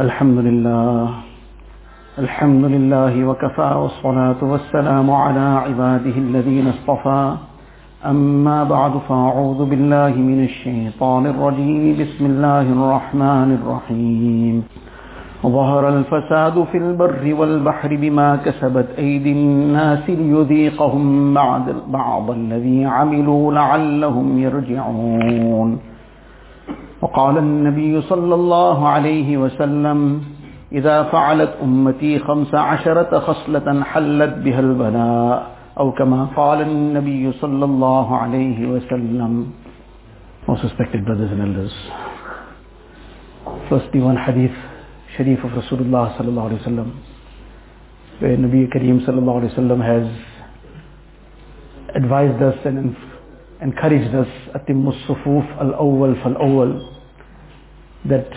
الحمد لله. الحمد لله وكفى والصلاة والسلام على عباده الذين اصطفى. أما بعد فأعوذ بالله من الشيطان الرجيم. بسم الله الرحمن الرحيم. ظهر الفساد في البر والبحر بما كسبت أيدي الناس ليذيقهم بعض الذي عملوا لعلهم يرجعون. وقال النبي صلى الله عليه وسلم إذا فعلت أمتي خمس عشرة خصلة حلت بها البلاء أو كما قال النبي صلى الله عليه وسلم Most respected brothers and elders Firstly one hadith Sharif of Rasulullah sallallahu alayhi wa sallam where Nabi Kareem sallallahu alayhi wa sallam has advised us and encouraged us atimmus sufuf al-awwal fal-awwal that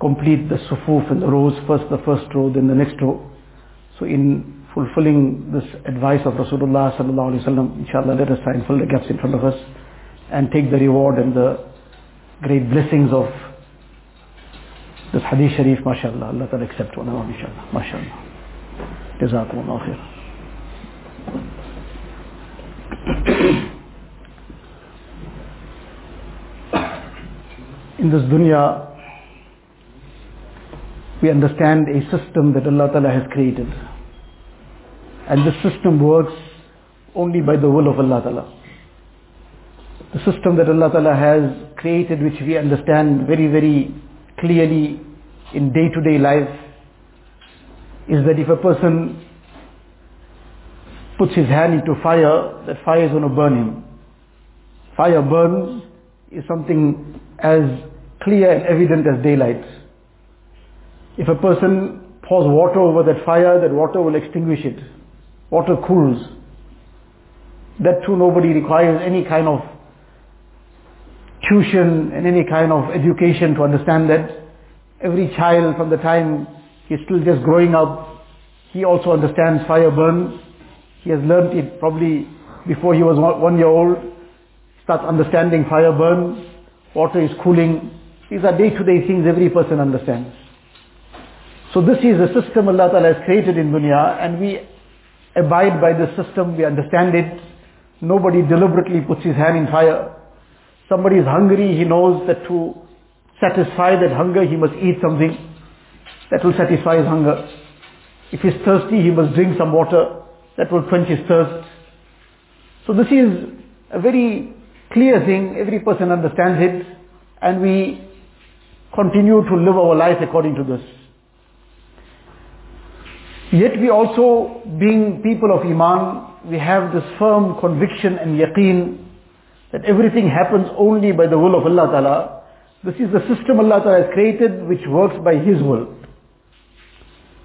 complete the sufuf and the rows first the first row then the next row so in fulfilling this advice of Rasulullah sallallahu alaihi wasallam inshallah let us try and fill the gaps in front of us and take the reward and the great blessings of this hadith sharif mashallah Allah ta'ala accept one of them inshallah mashallah jazakumullah khair in this dunya we understand a system that Allah Ta'ala has created. And this system works only by the will of Allah Ta'ala. The system that Allah Ta'ala has created which we understand very, very clearly in day-to-day life is that if a person puts his hand into fire, that fire is going to burn him. Fire burns is something as clear and evident as daylight. If a person pours water over that fire, that water will extinguish it. Water cools. That too nobody requires any kind of tuition and any kind of education to understand that. Every child from the time he's still just growing up, he also understands fire burns. He has learnt it probably before he was one year old. Starts understanding fire burns, water is cooling. These are day-to-day things every person understands. So this is a system Allah Ta'ala has created in dunya and we abide by this system, we understand it. Nobody deliberately puts his hand in fire. Somebody is hungry, he knows that to satisfy that hunger he must eat something that will satisfy his hunger. If he's thirsty he must drink some water that will quench his thirst. So this is a very clear thing, every person understands it and we continue to live our life according to this. Yet we also, being people of Iman, we have this firm conviction and yaqeen that everything happens only by the will of Allah Ta'ala. This is the system Allah Ta'ala has created which works by His will.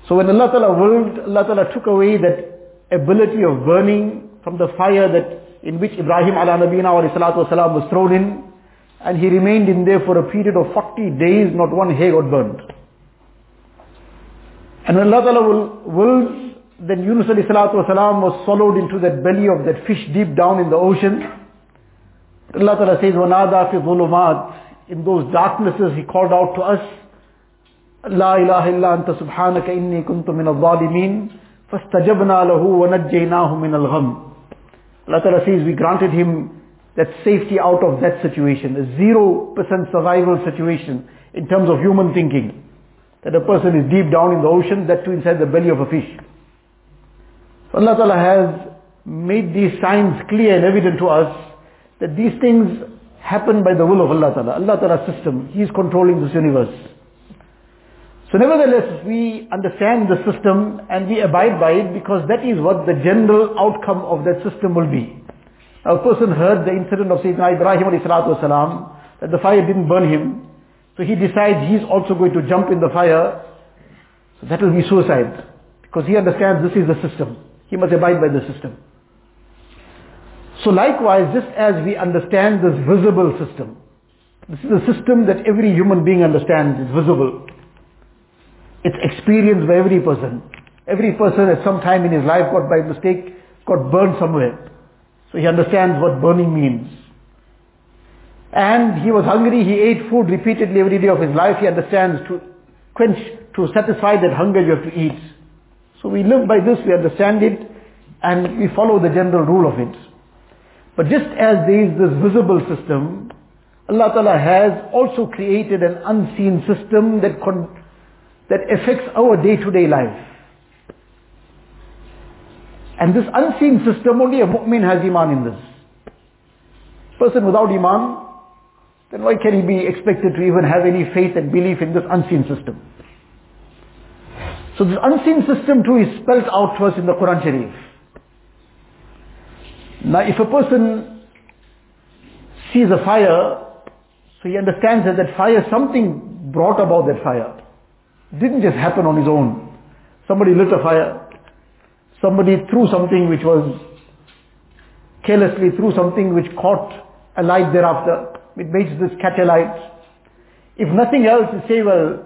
So when Allah Ta'ala willed, Allah Ta'ala took away that ability of burning from the fire that in which Ibrahim ala nabina wa salatu was thrown in and he remained in there for a period of 40 days, not one hair got burned. And when Allah Ta'ala will, wills, then Yunus alayhi salatu wasalam was swallowed into that belly of that fish deep down in the ocean. Allah Ta'ala says, وَنَادَى فِي ظُلُمَاتِ In those darknesses He called out to us, لا إله إلا أنت سبحانك إني كنت من الظالمين فاستجبنا له ونجيناه من الغم Allah Ta'ala says we granted him that safety out of that situation, a zero percent survival situation in terms of human thinking that a person is deep down in the ocean, that too inside the belly of a fish. So Allah Ta'ala has made these signs clear and evident to us that these things happen by the will of Allah Ta'ala. Allah Ta'ala's system, He is controlling this universe. So nevertheless, we understand the system and we abide by it because that is what the general outcome of that system will be. Now, a person heard the incident of Sayyidina Ibrahim والسلام, that the fire didn't burn him. So he decides he's also going to jump in the fire. So that will be suicide. Because he understands this is the system. He must abide by the system. So likewise, just as we understand this visible system, this is a system that every human being understands, is visible. It's experienced by every person. Every person at some time in his life got by mistake, got burned somewhere. So he understands what burning means. And he was hungry, he ate food repeatedly every day of his life, he understands to quench, to satisfy that hunger you have to eat. So we live by this, we understand it, and we follow the general rule of it. But just as there is this visible system, Allah Ta'ala has also created an unseen system that, con- that affects our day-to-day life. And this unseen system, only a mu'min has iman in this. Person without iman, then why can he be expected to even have any faith and belief in this unseen system? So this unseen system too is spelled out to us in the Quran Sharif. Now if a person sees a fire, so he understands that that fire, something brought about that fire. It didn't just happen on his own. Somebody lit a fire. Somebody threw something which was carelessly threw something which caught a light thereafter. It makes this catch a light. If nothing else, you say, well,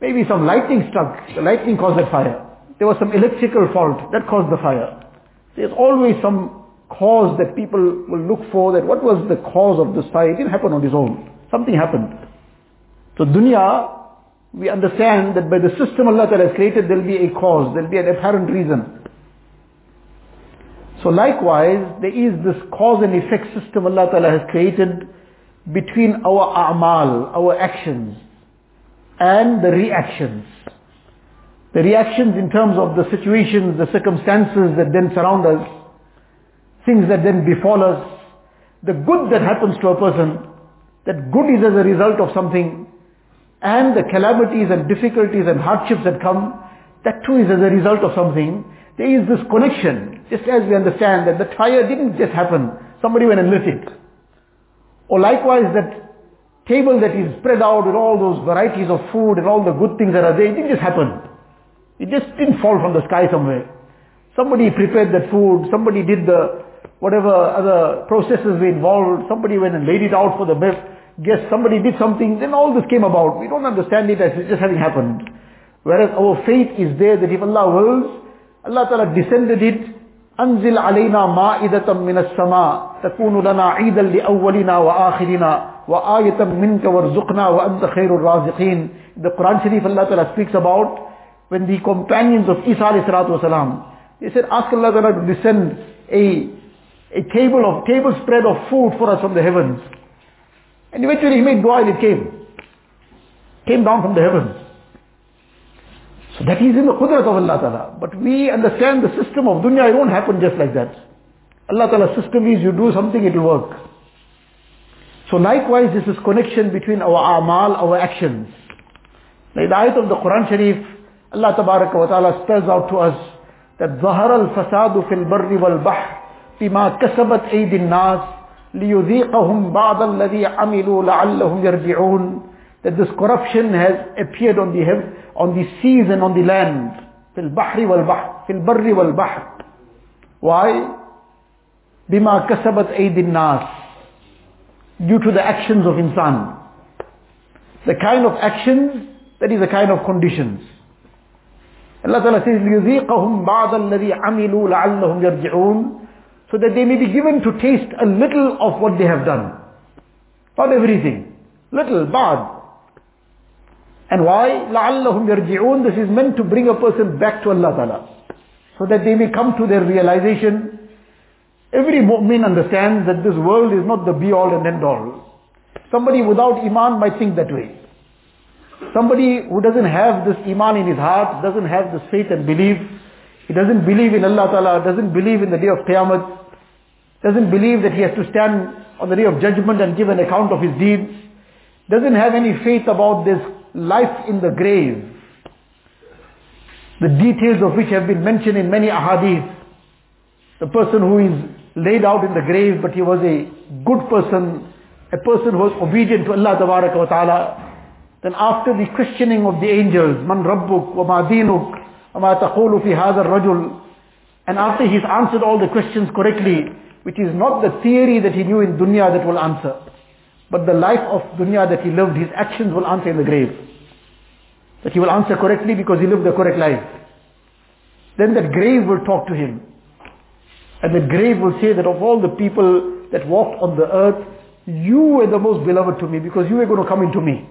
maybe some lightning struck. The lightning caused that fire. There was some electrical fault that caused the fire. There's always some cause that people will look for that what was the cause of this fire? It didn't happen on its own. Something happened. So dunya, we understand that by the system Allah Ta'ala has created, there will be a cause, there will be an apparent reason. So likewise, there is this cause and effect system Allah Ta'ala has created between our a'mal, our actions, and the reactions. The reactions in terms of the situations, the circumstances that then surround us, things that then befall us, the good that happens to a person, that good is as a result of something, and the calamities and difficulties and hardships that come, that too is as a result of something. There is this connection, just as we understand that the fire didn't just happen, somebody went and lit it. Or likewise that table that is spread out with all those varieties of food and all the good things that are there, it didn't just happen. It just didn't fall from the sky somewhere. Somebody prepared that food, somebody did the whatever other processes were involved, somebody went and laid it out for the best guest, somebody did something, then all this came about. We don't understand it as it's just having happened. Whereas our faith is there that if Allah wills, Allah Ta'ala descended it, أنزل علينا مائدة من السماء تكون لنا عيدا لأولنا وآخرنا وآية منك وارزقنا وأنت خير الرازقين The Quran Sharif Allah Ta'ala speaks about when the companions of Isa alayhi salatu wasalam, they said ask Allah Ta'ala to descend a, a table of, table spread of food for us from the heavens. And eventually he made dua and it came. Came down from the heavens. So that is in the qudrat of Allah Ta'ala. But we understand the system of dunya, it won't happen just like that. Allah Ta'ala's system is you do something, it will work. So likewise, this is connection between our amal, our actions. Like the ayat of the Quran Sharif, Allah Tabaraka wa Ta'ala spells out to us that ظهر الفساد في البر والبحر بما كسبت أيدي الناس ليذيقهم بعض الذي عملوا لعلهم يرجعون that this corruption has appeared on the heaven, on the seas and on the land. في البحر والبحر في البر والبحر. Why? بما كسبت أيدي الناس. Due to the actions of insan. The kind of actions, that is the kind of conditions. Allah Ta'ala says, لِيُذِيقَهُمْ بَعْضَ الَّذِي عَمِلُوا لَعَلَّهُمْ يَرْجِعُونَ So that they may be given to taste a little of what they have done. Not everything. Little, bad. And why? لَعَلَّهُمْ يَرْجِعُونَ This is meant to bring a person back to Allah Ta'ala. So that they may come to their realization. Every mu'min understands that this world is not the be all and end all. Somebody without iman might think that way. Somebody who doesn't have this iman in his heart, doesn't have this faith and belief, he doesn't believe in Allah Ta'ala, doesn't believe in the day of Qiyamah, doesn't believe that he has to stand on the day of judgment and give an account of his deeds, doesn't have any faith about this life in the grave, the details of which have been mentioned in many ahadith. The person who is laid out in the grave, but he was a good person, a person who was obedient to Allah wa ta'ala. Then after the questioning of the angels, Man Rabbuk, wa ma dinuk, wa ma taqulu fi hadha rajul and after he's answered all the questions correctly, which is not the theory that he knew in dunya that will answer, but the life of dunya that he lived, his actions will answer in the grave. That he will answer correctly because he lived the correct life. Then that grave will talk to him. And the grave will say that of all the people that walked on the earth, you were the most beloved to me because you were going to come into me.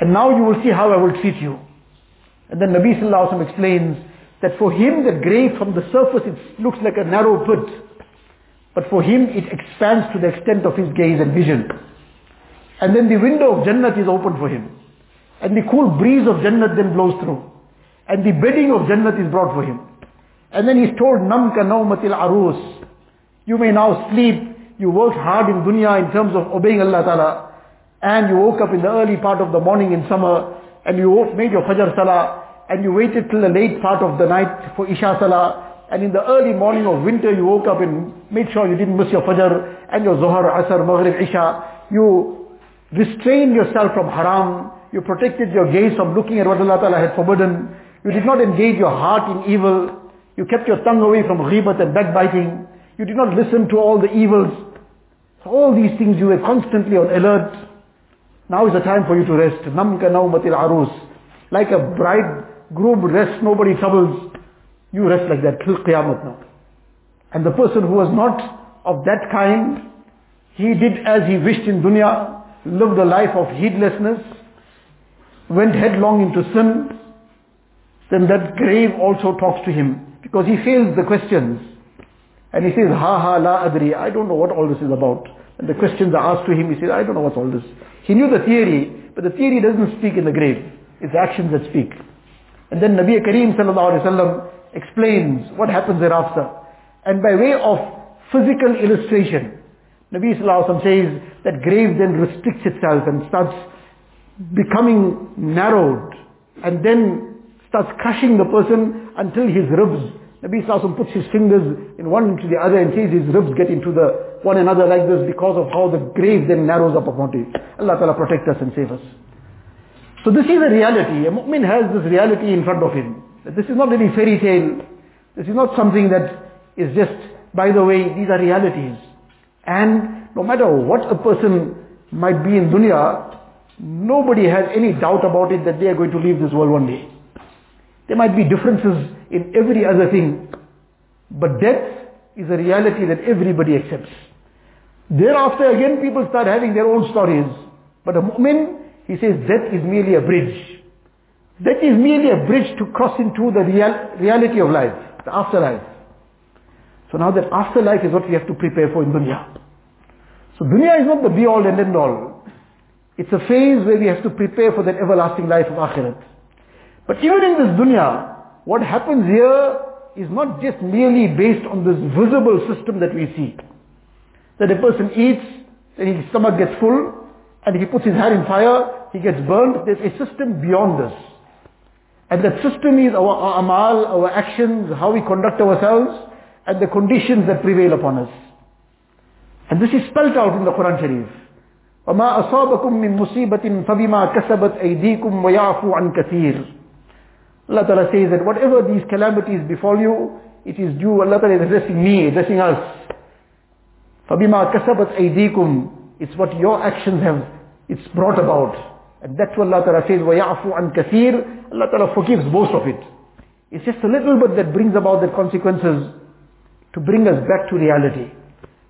And now you will see how I will treat you. And then Nabi Sallallahu Alaihi Wasallam explains that for him that grave from the surface it looks like a narrow pit. But for him it expands to the extent of his gaze and vision. And then the window of Jannat is open for him. And the cool breeze of Jannat then blows through. And the bedding of Jannat is brought for him. And then he's told, Nam ka naumatil arus. You may now sleep. You worked hard in dunya in terms of obeying Allah Ta'ala. And you woke up in the early part of the morning in summer. And you made your Fajr Salah. And you waited till the late part of the night for Isha Salah. And in the early morning of winter you woke up and made sure you didn't miss your Fajr. And your Zohar, Asr, Maghrib, Isha. You restrained yourself from haram. You protected your gaze from looking at what Allah Ta'ala had forbidden. You did not engage your heart in evil. You kept your tongue away from ghibat and backbiting. You did not listen to all the evils. So all these things you were constantly on alert. Now is the time for you to rest. Namka naumatil arus. Like a bride groom rests, nobody troubles. You rest like that till Qiyamah now. And the person who was not of that kind, he did as he wished in dunya, lived a life of heedlessness, went headlong into sin, then that grave also talks to him because he fails the questions. And he says, ha ha la adri, I don't know what all this is about. And the questions are asked to him, he says, I don't know what's all this. He knew the theory, but the theory doesn't speak in the grave. It's actions that speak. And then Nabi Kareem sallallahu alayhi explains what happens thereafter. And by way of physical illustration, Nabi sallallahu alayhi wa says that grave then restricts itself and starts becoming narrowed and then starts crushing the person until his ribs, Nabi Sallallahu puts his fingers in one into the other and says his ribs get into the one another like this because of how the grave then narrows up upon it. Allah Ta'ala protect us and save us. So this is a reality. A mu'min has this reality in front of him. This is not any fairy tale. This is not something that is just, by the way, these are realities. And no matter what a person might be in dunya, nobody has any doubt about it that they are going to leave this world one day. There might be differences in every other thing, but death is a reality that everybody accepts. Thereafter again people start having their own stories. But a mu'min, he says death is merely a bridge. Death is merely a bridge to cross into the real, reality of life, the afterlife. So now that afterlife is what we have to prepare for in dunya. So dunya is not the be all and end all. It's a phase where we have to prepare for that everlasting life of akhirat. But even in this dunya, what happens here is not just merely based on this visible system that we see. That a person eats, then his stomach gets full, and he puts his hand in fire, he gets burned. There's a system beyond this. And that system is our, our amal, our actions, how we conduct ourselves, and the conditions that prevail upon us. And this is spelled out in the Quran Sharif. وَمَا أَصَابَكُم مِّن مُّصِيبَةٍ فَبِمَا كَسَبَتْ أَيْدِيكُمْ وَيَعْفُو عَن كَثِيرٍ Allah Ta'ala says that whatever these calamities befall you, it is due, Allah Ta'ala is addressing me, addressing us. فَبِمَا كَسَبَتْ أَيْدِيكُمْ It's what your actions have, it's brought about. And that's what Allah Ta'ala says, وَيَعْفُ عَنْ كَثِيرٍ Allah Ta'ala forgives most of it. It's just a little bit that brings about the consequences to bring us back to reality.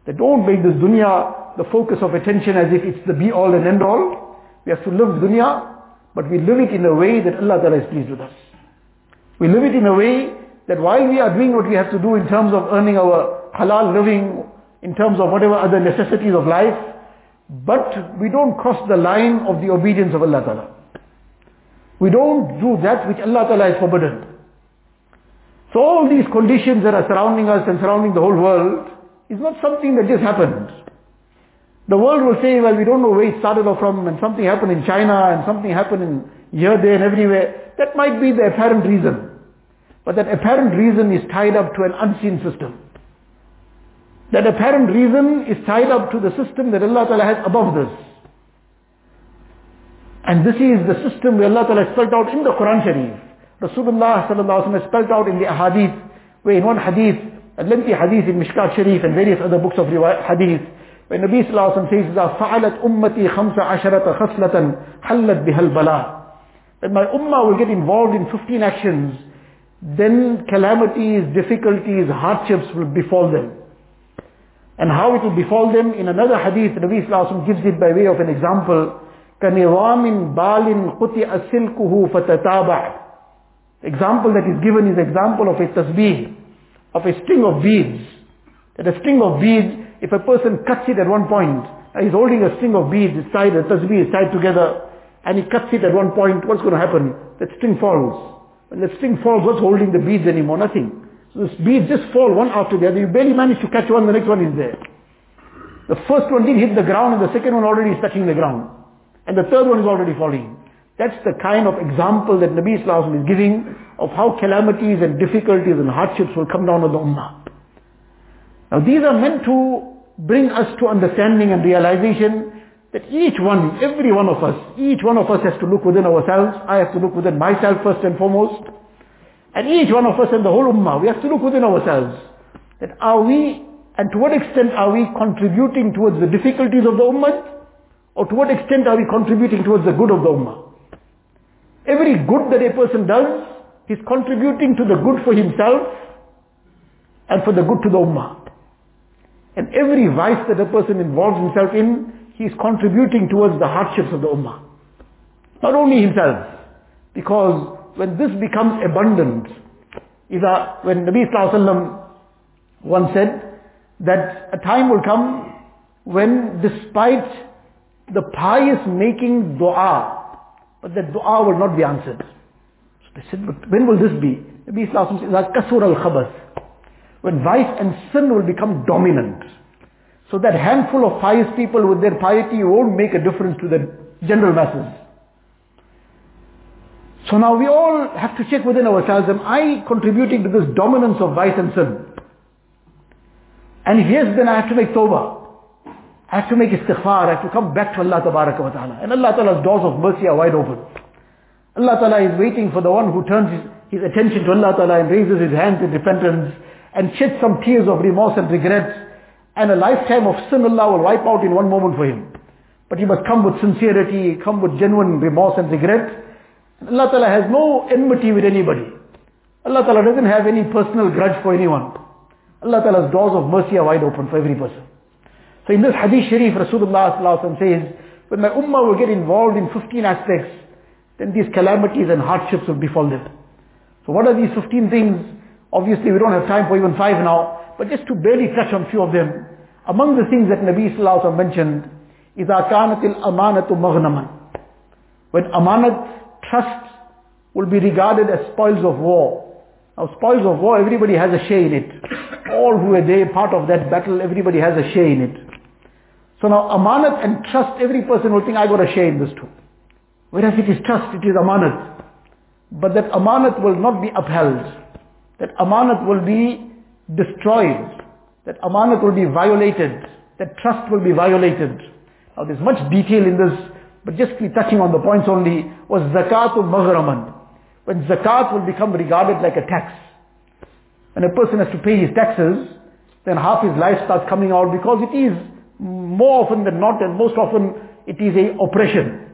That don't make this dunya the focus of attention as if it's the be all and end all. We have to live dunya, but we live it in a way that Allah Ta'ala is pleased with us. We live it in a way that while we are doing what we have to do in terms of earning our halal living, in terms of whatever other necessities of life, but we don't cross the line of the obedience of Allah Ta'ala. We don't do that which Allah Ta'ala has forbidden. So all these conditions that are surrounding us and surrounding the whole world is not something that just happened. The world will say, well, we don't know where it started off from and something happened in China and something happened in here, there and everywhere. That might be the apparent reason. But that apparent reason is tied up to an unseen system That apparent reason is tied up to the system that Allah Ta'ala has above this. And this is the system where Allah Ta'ala has spelled out in the Quran Sharif. Rasulullah Sallallahu Alaihi Wasallam has spelled out in the hadith, where in one hadith, a lengthy hadith in Mishkat Sharif and various other books of hadith, where Nabi Sallallahu Alaihi Wasallam says, إِذَا فَعَلَتْ أُمَّتِي خَمْسَ عَشَرَةَ خَصْلَةً حَلَّتْ بِهَا الْبَلَاءِ That my ummah will get involved in 15 actions then calamities, difficulties, hardships will befall them. And how it will befall them, in another hadith, Nabi Sallallahu gives it by way of an example. كَنِظَامٍ بَالٍ قُطِعَ سِلْكُهُ فَتَتَابَعَ Example that is given is example of a tasbih, of a string of beads. That a string of beads, if a person cuts it at one point, he's holding a string of beads, it's tied, a tasbih is tied together, and he cuts it at one point, what's going to happen? That string falls. When the string falls, what's holding the beads anymore? Nothing. So the beads just fall one after the other. You barely manage to catch one, the next one is there. The first one didn't hit the ground and the second one already is touching the ground. And the third one is already falling. That's the kind of example that Nabi Islam is giving of how calamities and difficulties and hardships will come down on the ummah. Now these are meant to bring us to understanding and realization that each one, every one of us, each one of us has to look within ourselves. I have to look within myself first and foremost. And each one of us and the whole ummah, we have to look within ourselves. That are we, and to what extent are we contributing towards the difficulties of the ummah? Or to what extent are we contributing towards the good of the ummah? Every good that a person does, he's contributing to the good for himself and for the good to the ummah. And every vice that a person involves himself in, he is contributing towards the hardships of the ummah. Not only himself, because when this becomes abundant, is a, when Nabi Sallallahu once said that a time will come when despite the pious making dua, but that dua will not be answered. So they said, but when will this be? Nabi Sallallahu said, kasur al-khabath. When vice and sin will become dominant. So that handful of pious people with their piety won't make a difference to the general masses. So now we all have to check within ourselves, am I contributing to this dominance of vice and sin? And if yes, then I have to make tawbah. I have to make istighfar, I have to come back to Allah wa ta'ala. And Allah Ta'ala's doors of mercy are wide open. Allah Ta'ala is waiting for the one who turns his, his attention to Allah Ta'ala and raises his hands in repentance and sheds some tears of remorse and regret. And a lifetime of sin Allah will wipe out in one moment for him. But he must come with sincerity, come with genuine remorse and regret. Allah Ta'ala has no enmity with anybody. Allah Ta'ala doesn't have any personal grudge for anyone. Allah Ta'ala's doors of mercy are wide open for every person. So in this hadith sharif, Rasulullah says, when my ummah will get involved in 15 aspects, then these calamities and hardships will befall them. So what are these 15 things? Obviously we don't have time for even five now, but just to barely touch on few of them. Among the things that Nabi Sallallahu Alaihi Wasallam mentioned, إِذَا كَانَتِ الْأَمَانَةُ مَغْنَمًا When amanat trust will be regarded as spoils of war. Now spoils of war, everybody has a share in it. All who were there, part of that battle, everybody has a share in it. So now amanat and trust, every person will think, I got a share in this too. Whereas it is trust, it is amanat. But that amanat will not be upheld. That amanat will be destroyed. That amanat will be violated. That trust will be violated. Now there's much detail in this but just touching on the points only, was zakatu maghraman. When zakat will become regarded like a tax. When a person has to pay his taxes, then half his life starts coming out because it is more often than not and most often it is a oppression.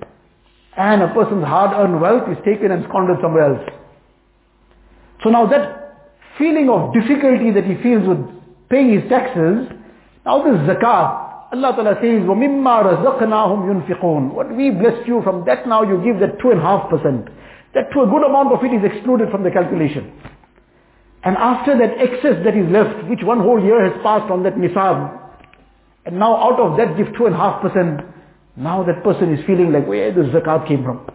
And a person's hard-earned wealth is taken and squandered somewhere else. So now that feeling of difficulty that he feels with paying his taxes, now this zakat, Allah Ta'ala says, وَمِمَّا رَزَقْنَاهُمْ يُنْفِقُونَ What we blessed you from that now you give that 2.5%. That to a good amount of it is excluded from the calculation. And after that excess that is left, which one whole year has passed on that nisab, and now out of that give 2.5%, now that person is feeling like where the zakat came from.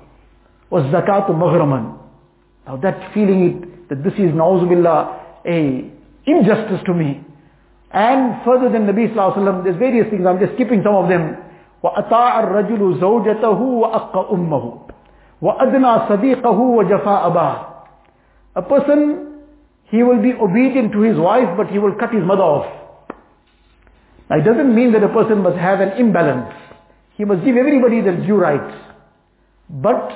Was zakat maghraman. Now that feeling it, that this is na'uzubillah a injustice to me. And further than Nabi Sallallahu Alaihi Wasallam, there's various things, I'm just skipping some of them. وَأَطَاعَ الرَّجُلُ زَوْجَتَهُ وَأَقَّ أُمَّهُ وَأَدْنَى صَدِيقَهُ وَجَفَى أَبَاهُ A person, he will be obedient to his wife, but he will cut his mother off. Now it doesn't mean that a person must have an imbalance. He must give everybody their due rights. But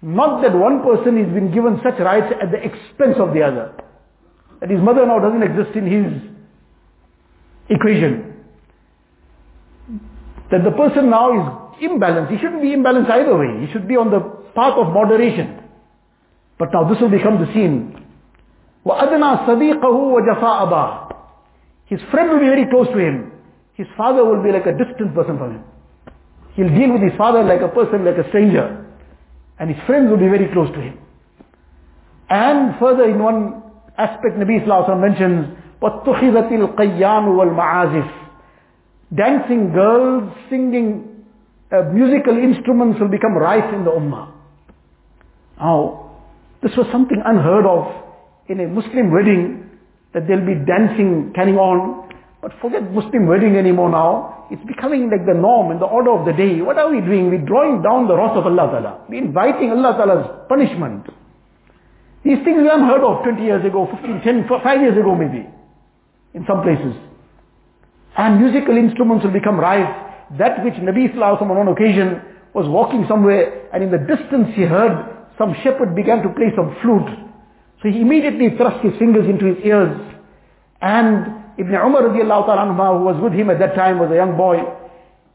not that one person is been given such rights at the expense of the other. That his mother now doesn't exist in his equation. That the person now is imbalanced. He shouldn't be imbalanced either way. He should be on the path of moderation. But now this will become the scene. وَأَدْنَى صَدِيقَهُ وَجَفَاءَ أَبَاهُ His friend will be very close to him. His father will be like a distant person from him. He'll deal with his father like a person, like a stranger. And his friends will be very close to him. And further in one aspect, Nabi Sallallahu mentions, وَاتُّخِذَتِ الْقَيَّانُ وَالْمَعَازِفِ Dancing girls, singing uh, musical instruments will become rife in the ummah. Now, this was something unheard of in a Muslim wedding, that there'll be dancing carrying on. But forget Muslim wedding anymore now. It's becoming like the norm and the order of the day. What are we doing? We're drawing down the wrath of Allah Ta'ala. We're inviting Allah Ta'ala's punishment. These things were unheard of 20 years ago, 15, 10, 5 years ago maybe. In some places. And musical instruments will become rife. That which Nabi Sallallahu on one occasion was walking somewhere and in the distance he heard some shepherd began to play some flute. So he immediately thrust his fingers into his ears. And Ibn Umar radiallahu ta'ala who was with him at that time, was a young boy,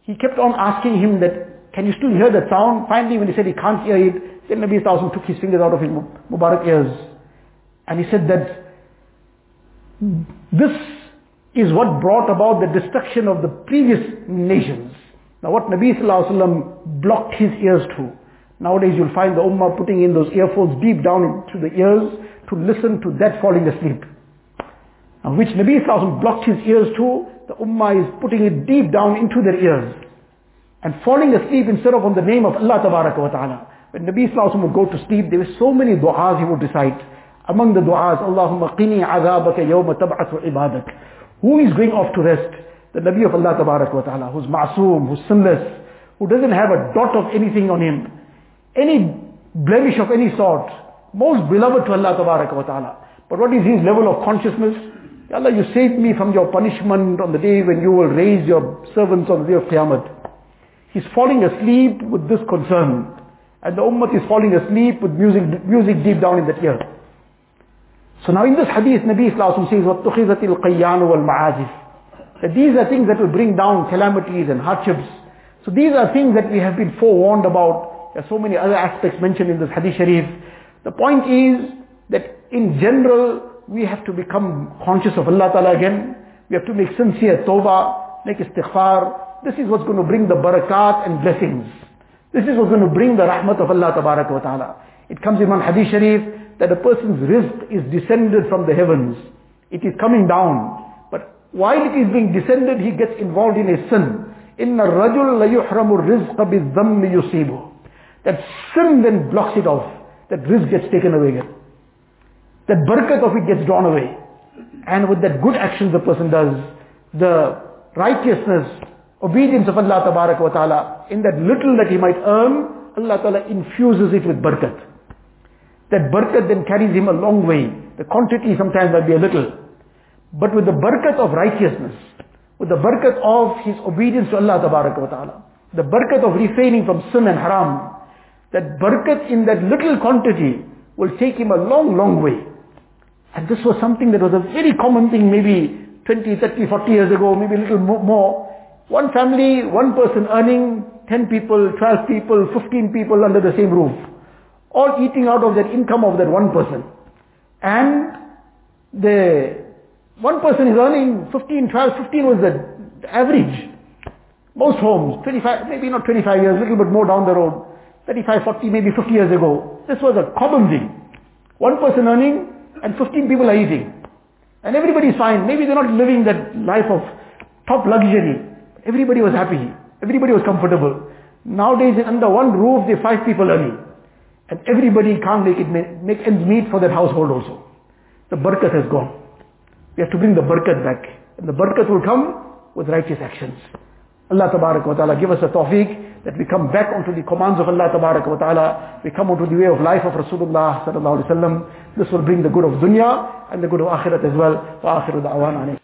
he kept on asking him that, can you still hear that sound? Finally when he said he can't hear it, then Nabi Sallallahu took his fingers out of his Mubarak ears. And he said that this is what brought about the destruction of the previous nations. Now what Nabi Sallallahu blocked his ears to, Nowadays you'll find the ummah putting in those earphones deep down into the ears to listen to that falling asleep. Now which Nabi Sallallahu blocked his ears to, the ummah is putting it deep down into their ears. And falling asleep instead of on the name of Allah ta'ala. When Nabi Sallallahu would go to sleep, there were so many du'as he would recite. Among the du'as, Allahumma qini azabaka yawma tab'athu ibadak. Who is going off to rest? The Nabi of Allah wa ta'ala, who's ma'soom, who's sinless, who doesn't have a dot of anything on him any blemish of any sort, most beloved to Allah wa ta'ala. But what is his level of consciousness? Allah, you saved me from your punishment on the day when you will raise your servants on the day of Qiyamah. He's falling asleep with this concern. And the ummah is falling asleep with music, music deep down in the ear. So now in this hadith, Nabi Sallallahu says, وَاتُّخِذَتِ الْقَيَّانُ وَالْمَعَازِفِ That these are things that will bring down calamities and hardships. So these are things that we have been forewarned about there are so many other aspects mentioned in this hadith sharif. The point is that in general, we have to become conscious of Allah Ta'ala again. We have to make sincere tawbah, make istighfar. This is what's going to bring the barakat and blessings. This is what's going to bring the rahmat of Allah Ta'ala. It comes in one hadith sharif that a person's rizq is descended from the heavens. It is coming down. But while it is being descended, he gets involved in a sin. إِنَّ الرَّجُلَ لَيُحْرَمُ الرِّزْقَ بِالذَّمِّ يُصِيبُهُ that sin then blocks it off. That rizq gets taken away again. That barakat of it gets drawn away. And with that good actions the person does, the righteousness, obedience of Allah wa ta'ala, in that little that he might earn, Allah ta'ala infuses it with barakat. That barakat then carries him a long way. The quantity sometimes might be a little. But with the barakat of righteousness, with the barakat of his obedience to Allah ta'ala, the barakat of refraining from sin and haram, that barakat in that little quantity will take him a long, long way. And this was something that was a very common thing maybe 20, 30, 40 years ago, maybe a little more. One family, one person earning 10 people, 12 people, 15 people under the same roof. All eating out of that income of that one person. And the one person is earning 15, 12, 15 was the average. Most homes, 25, maybe not 25 years, a little bit more down the road. 35, 40, maybe 50 years ago. This was a common thing. One person earning and 15 people are eating. And everybody is fine. Maybe they're not living that life of top luxury. Everybody was happy. Everybody was comfortable. Nowadays under one roof there are five people earning. And everybody can't make it make ends meet for that household also. The barakat has gone. We have to bring the barakat back. And the barakat will come with righteous actions. Allah wa ta'ala give us a tawfiq that we come back onto the commands of Allah wa ta'ala, we come onto the way of life of Rasulullah sallallahu alaihi wasallam. This will bring the good of dunya and the good of akhirat as well. Wa